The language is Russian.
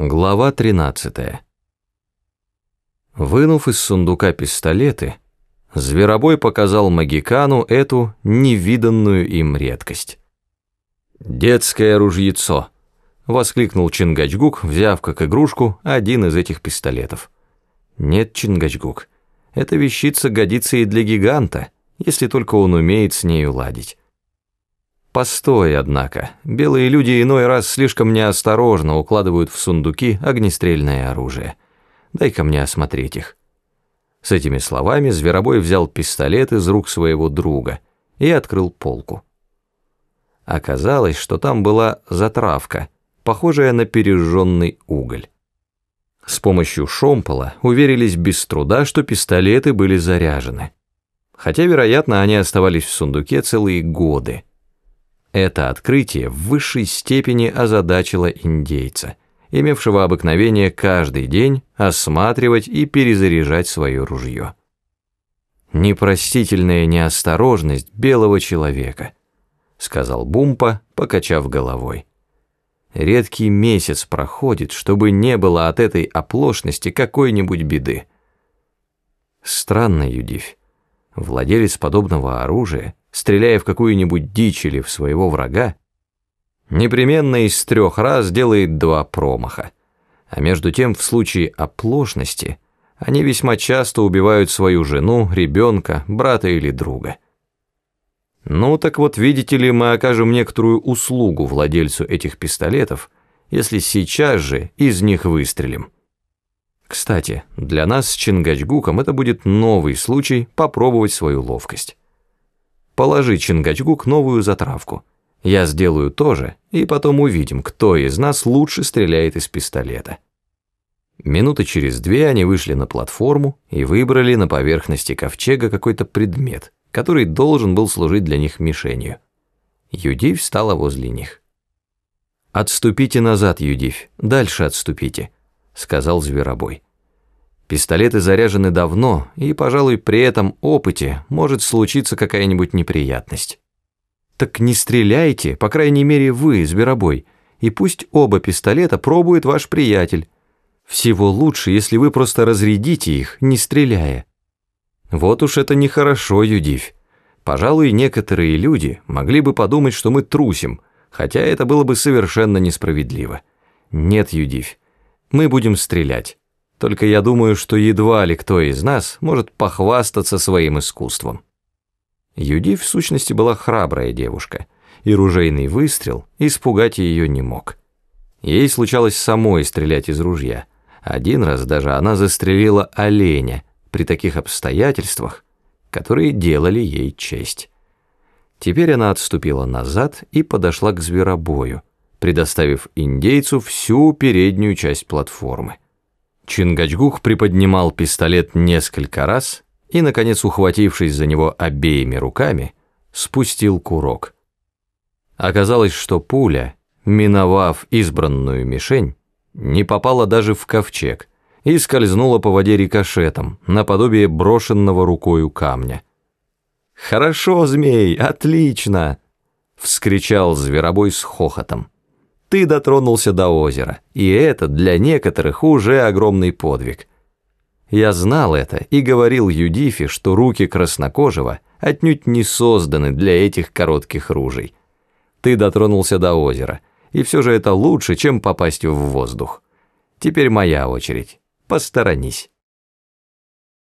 Глава 13. Вынув из сундука пистолеты, Зверобой показал Магикану эту невиданную им редкость. «Детское ружьецо!» — воскликнул Чингачгук, взяв как игрушку один из этих пистолетов. «Нет, Чингачгук, эта вещица годится и для гиганта, если только он умеет с нею ладить». Постой, однако. Белые люди иной раз слишком неосторожно укладывают в сундуки огнестрельное оружие. Дай-ка мне осмотреть их. С этими словами Зверобой взял пистолет из рук своего друга и открыл полку. Оказалось, что там была затравка, похожая на пережженный уголь. С помощью шомпола уверились без труда, что пистолеты были заряжены. Хотя, вероятно, они оставались в сундуке целые годы. Это открытие в высшей степени озадачило индейца, имевшего обыкновение каждый день осматривать и перезаряжать свое ружье. «Непростительная неосторожность белого человека», — сказал Бумпа, покачав головой. «Редкий месяц проходит, чтобы не было от этой оплошности какой-нибудь беды». Странно, Юдивь. Владелец подобного оружия стреляя в какую-нибудь дичь или в своего врага, непременно из трех раз делает два промаха. А между тем, в случае оплошности, они весьма часто убивают свою жену, ребенка, брата или друга. Ну так вот, видите ли, мы окажем некоторую услугу владельцу этих пистолетов, если сейчас же из них выстрелим. Кстати, для нас с Чингачгуком это будет новый случай попробовать свою ловкость. Положи Чингачгук новую затравку. Я сделаю то же, и потом увидим, кто из нас лучше стреляет из пистолета. Минуты через две они вышли на платформу и выбрали на поверхности ковчега какой-то предмет, который должен был служить для них мишенью. Юдивь встала возле них. «Отступите назад, Юдивь, дальше отступите», — сказал Зверобой. Пистолеты заряжены давно, и, пожалуй, при этом опыте может случиться какая-нибудь неприятность. Так не стреляйте, по крайней мере вы, зверобой, и пусть оба пистолета пробует ваш приятель. Всего лучше, если вы просто разрядите их, не стреляя. Вот уж это нехорошо, Юдивь. Пожалуй, некоторые люди могли бы подумать, что мы трусим, хотя это было бы совершенно несправедливо. Нет, Юдивь, мы будем стрелять. Только я думаю, что едва ли кто из нас может похвастаться своим искусством. Юди в сущности была храбрая девушка, и ружейный выстрел испугать ее не мог. Ей случалось самой стрелять из ружья. Один раз даже она застрелила оленя при таких обстоятельствах, которые делали ей честь. Теперь она отступила назад и подошла к зверобою, предоставив индейцу всю переднюю часть платформы. Чингачгук приподнимал пистолет несколько раз и, наконец, ухватившись за него обеими руками, спустил курок. Оказалось, что пуля, миновав избранную мишень, не попала даже в ковчег и скользнула по воде рикошетом, наподобие брошенного рукою камня. «Хорошо, змей, отлично!» — вскричал зверобой с хохотом ты дотронулся до озера, и это для некоторых уже огромный подвиг. Я знал это и говорил Юдифе, что руки краснокожего отнюдь не созданы для этих коротких ружей. Ты дотронулся до озера, и все же это лучше, чем попасть в воздух. Теперь моя очередь. Посторонись.